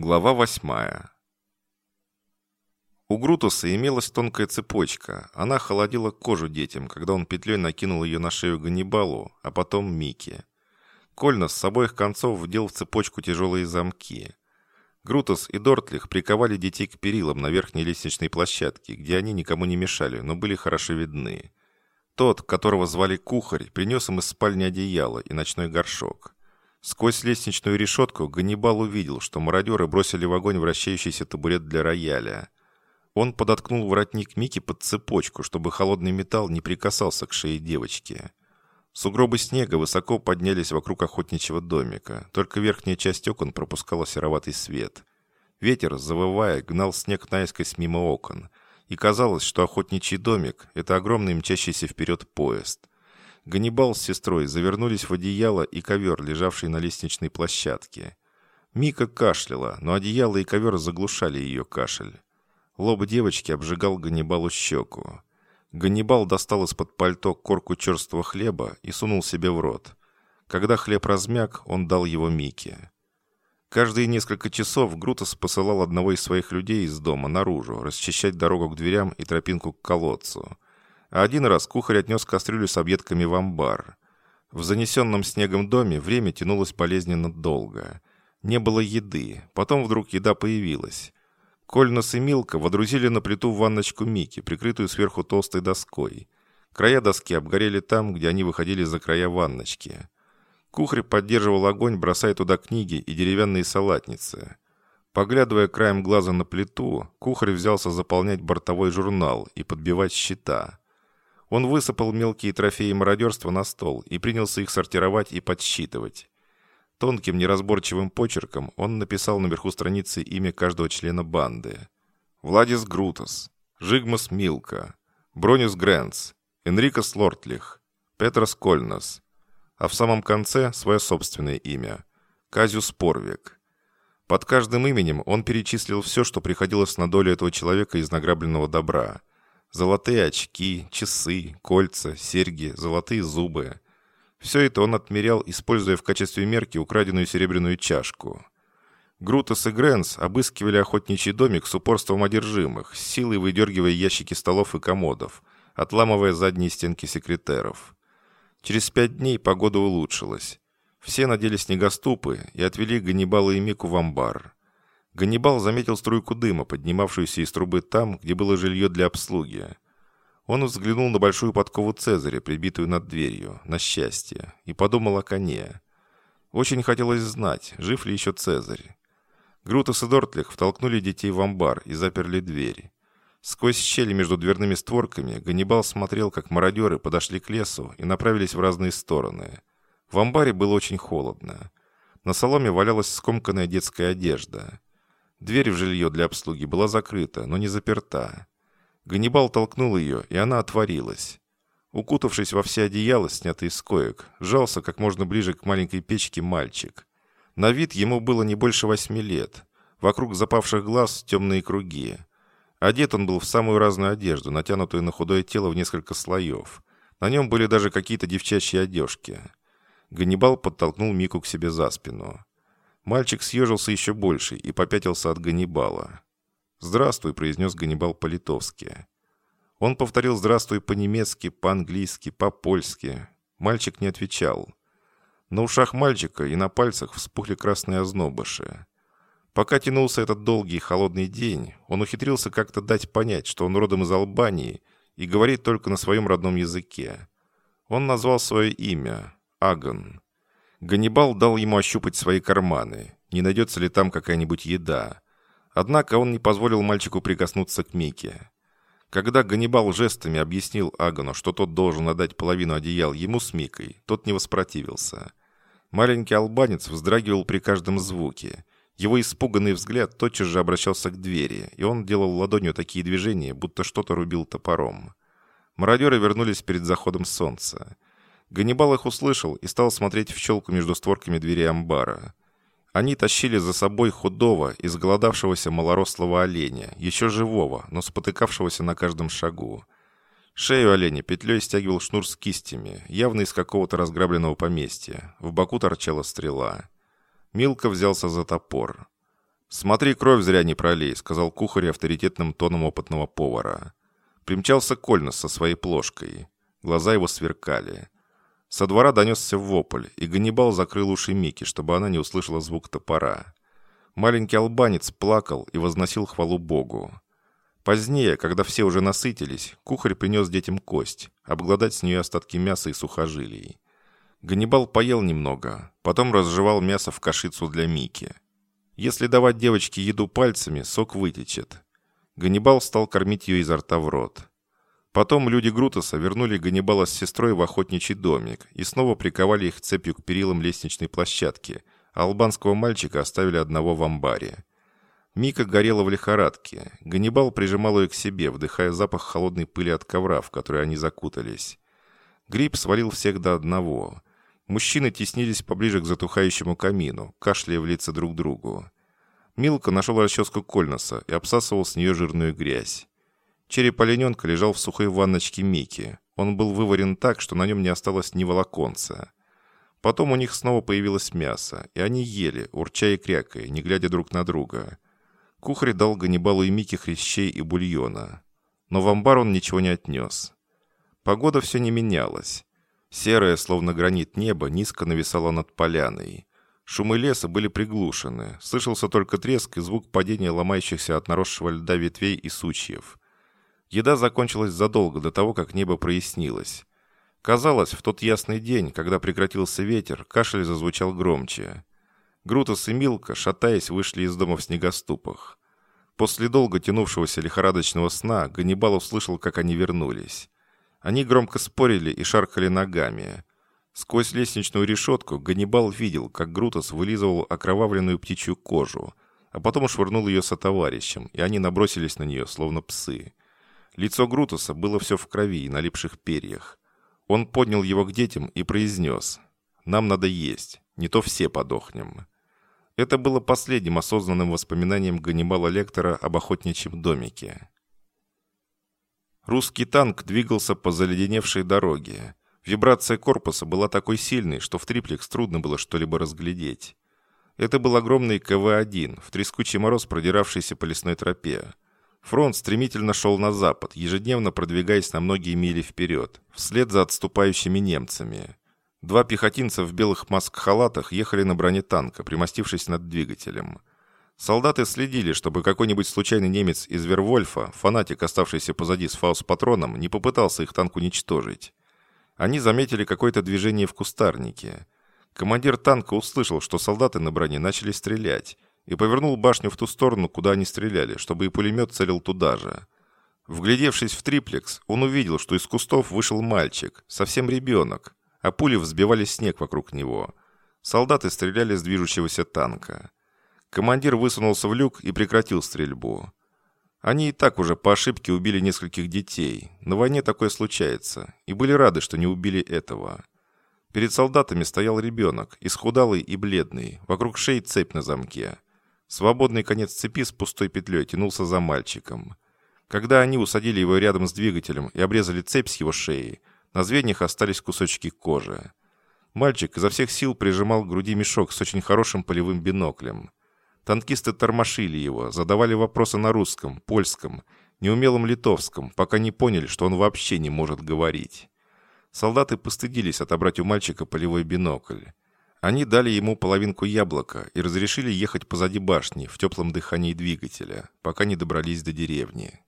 Глава восьмая. У Грутуса имелась тонкая цепочка. Она холодила кожу детям, когда он петлей накинул ее на шею Ганнибалу, а потом Мике. Кольнос с обоих концов вдел в цепочку тяжелые замки. Грутус и Дортлих приковали детей к перилам на верхней лестничной площадке, где они никому не мешали, но были хорошо видны. Тот, которого звали Кухарь, принес им из спальни одеяло и ночной горшок. Сквозь лестничную решетку Ганнибал увидел, что мародеры бросили в огонь вращающийся табурет для рояля. Он подоткнул воротник Мики под цепочку, чтобы холодный металл не прикасался к шее девочки. Сугробы снега высоко поднялись вокруг охотничьего домика, только верхняя часть окон пропускала сероватый свет. Ветер, завывая, гнал снег наискось мимо окон, и казалось, что охотничий домик — это огромный мчащийся вперед поезд. Ганнибал с сестрой завернулись в одеяло и ковер, лежавший на лестничной площадке. Мика кашляла, но одеяло и ковер заглушали ее кашель. Лоб девочки обжигал Ганнибалу щеку. Ганнибал достал из-под пальто корку черствого хлеба и сунул себе в рот. Когда хлеб размяк, он дал его Мике. Каждые несколько часов Грутос посылал одного из своих людей из дома наружу, расчищать дорогу к дверям и тропинку к колодцу – один раз кухарь отнес кастрюлю с объедками в амбар. В занесенном снегом доме время тянулось болезненно долго. Не было еды, потом вдруг еда появилась. Кольнос и Милка водрузили на плиту ванночку Мики, прикрытую сверху толстой доской. Края доски обгорели там, где они выходили за края ванночки. Кухарь поддерживал огонь, бросая туда книги и деревянные салатницы. Поглядывая краем глаза на плиту, кухарь взялся заполнять бортовой журнал и подбивать счета. Он высыпал мелкие трофеи мародерства на стол и принялся их сортировать и подсчитывать. Тонким неразборчивым почерком он написал наверху страницы имя каждого члена банды. Владис Грутос, Жигмас Милка, Бронис Грэнс, Энрикос Лортлих, Петрос Кольнос, а в самом конце свое собственное имя – Казюс Порвик. Под каждым именем он перечислил все, что приходилось на долю этого человека из награбленного добра – Золотые очки, часы, кольца, серьги, золотые зубы. Все это он отмерял, используя в качестве мерки украденную серебряную чашку. Грутос и Грэнс обыскивали охотничий домик с упорством одержимых, с силой выдергивая ящики столов и комодов, отламывая задние стенки секретеров. Через пять дней погода улучшилась. Все надели снегоступы и отвели Ганнибала и Мику в амбар. Ганнибал заметил струйку дыма, поднимавшуюся из трубы там, где было жилье для обслуги. Он взглянул на большую подкову Цезаря, прибитую над дверью, на счастье, и подумал о коне. Очень хотелось знать, жив ли еще Цезарь. Грутос и Дортлих втолкнули детей в амбар и заперли дверь. Сквозь щели между дверными створками Ганнибал смотрел, как мародеры подошли к лесу и направились в разные стороны. В амбаре было очень холодно. На соломе валялась скомканная детская одежда. Дверь в жилье для обслуги была закрыта, но не заперта. Ганнибал толкнул ее, и она отворилась. Укутавшись во все одеяла, снятые с коек, жался как можно ближе к маленькой печке мальчик. На вид ему было не больше восьми лет. Вокруг запавших глаз темные круги. Одет он был в самую разную одежду, натянутую на худое тело в несколько слоев. На нем были даже какие-то девчачьи одежки. Ганнибал подтолкнул Мику к себе за спину. Мальчик съежился еще больше и попятился от Ганнибала. «Здравствуй», — произнес Ганнибал по-литовски. Он повторил «здравствуй» по-немецки, по-английски, по-польски. Мальчик не отвечал. На ушах мальчика и на пальцах вспухли красные ознобыши. Пока тянулся этот долгий холодный день, он ухитрился как-то дать понять, что он родом из Албании и говорит только на своем родном языке. Он назвал свое имя – Аган. Ганнибал дал ему ощупать свои карманы, не найдется ли там какая-нибудь еда. Однако он не позволил мальчику прикоснуться к Мике. Когда Ганнибал жестами объяснил Агану, что тот должен отдать половину одеял ему с Микой, тот не воспротивился. Маленький албанец вздрагивал при каждом звуке. Его испуганный взгляд тотчас же обращался к двери, и он делал ладонью такие движения, будто что-то рубил топором. Мародеры вернулись перед заходом солнца. Ганнибал их услышал и стал смотреть в щелку между створками двери амбара. Они тащили за собой худого, изголодавшегося малорослого оленя, еще живого, но спотыкавшегося на каждом шагу. Шею оленя петлей стягивал шнур с кистями, явно из какого-то разграбленного поместья. В боку торчала стрела. Милка взялся за топор. «Смотри, кровь зря не пролей», — сказал кухарь авторитетным тоном опытного повара. Примчался Кольнос со своей плошкой. Глаза его сверкали. Со двора донесся вопль, и Ганнибал закрыл уши Мики, чтобы она не услышала звук топора. Маленький албанец плакал и возносил хвалу Богу. Позднее, когда все уже насытились, кухарь принес детям кость, обглодать с нее остатки мяса и сухожилий. Ганнибал поел немного, потом разжевал мясо в кашицу для Мики. Если давать девочке еду пальцами, сок вытечет. Ганнибал стал кормить ее изо рта в рот. Потом люди Грутоса вернули Ганнибала с сестрой в охотничий домик и снова приковали их цепью к перилам лестничной площадки, а албанского мальчика оставили одного в амбаре. Мика горела в лихорадке. Ганнибал прижимал ее к себе, вдыхая запах холодной пыли от ковра, в который они закутались. Гриб свалил всех до одного. Мужчины теснились поближе к затухающему камину, кашляя в лица друг другу. Милка нашел расческу Кольноса и обсасывал с нее жирную грязь. Череп олененка лежал в сухой ванночке Мики. Он был выварен так, что на нем не осталось ни волоконца. Потом у них снова появилось мясо, и они ели, урча и крякая, не глядя друг на друга. Кухарь дал Ганнибалу и Мике хрящей и бульона. Но в амбар он ничего не отнес. Погода все не менялась. Серое, словно гранит небо, низко нависало над поляной. Шумы леса были приглушены. Слышался только треск и звук падения ломающихся от наросшего льда ветвей и сучьев. Еда закончилась задолго до того, как небо прояснилось. Казалось, в тот ясный день, когда прекратился ветер, кашель зазвучал громче. Грутос и Милка, шатаясь, вышли из дома в снегоступах. После долго тянувшегося лихорадочного сна Ганнибал услышал, как они вернулись. Они громко спорили и шаркали ногами. Сквозь лестничную решетку Ганнибал видел, как Грутос вылизывал окровавленную птичью кожу, а потом швырнул ее со товарищем, и они набросились на нее, словно псы. Лицо Грутоса было все в крови и налипших перьях. Он поднял его к детям и произнес «Нам надо есть, не то все подохнем». Это было последним осознанным воспоминанием Ганнибала Лектора об охотничьем домике. Русский танк двигался по заледеневшей дороге. Вибрация корпуса была такой сильной, что в триплекс трудно было что-либо разглядеть. Это был огромный КВ-1, в трескучий мороз продиравшийся по лесной тропе. Фронт стремительно шел на запад, ежедневно продвигаясь на многие мили вперед, вслед за отступающими немцами. Два пехотинца в белых маск-халатах ехали на броне танка, примостившись над двигателем. Солдаты следили, чтобы какой-нибудь случайный немец из Вервольфа, фанатик, оставшийся позади с фаус-патроном, не попытался их танк уничтожить. Они заметили какое-то движение в кустарнике. Командир танка услышал, что солдаты на броне начали стрелять, и повернул башню в ту сторону, куда они стреляли, чтобы и пулемет целил туда же. Вглядевшись в триплекс, он увидел, что из кустов вышел мальчик, совсем ребенок, а пули взбивали снег вокруг него. Солдаты стреляли с движущегося танка. Командир высунулся в люк и прекратил стрельбу. Они и так уже по ошибке убили нескольких детей. На войне такое случается. И были рады, что не убили этого. Перед солдатами стоял ребенок, исхудалый и бледный, вокруг шеи цепь на замке. Свободный конец цепи с пустой петлей тянулся за мальчиком. Когда они усадили его рядом с двигателем и обрезали цепь с его шеи, на звеньях остались кусочки кожи. Мальчик изо всех сил прижимал к груди мешок с очень хорошим полевым биноклем. Танкисты тормошили его, задавали вопросы на русском, польском, неумелом литовском, пока не поняли, что он вообще не может говорить. Солдаты постыдились отобрать у мальчика полевой бинокль. Они дали ему половинку яблока и разрешили ехать позади башни в теплом дыхании двигателя, пока не добрались до деревни.